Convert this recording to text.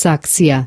Saxia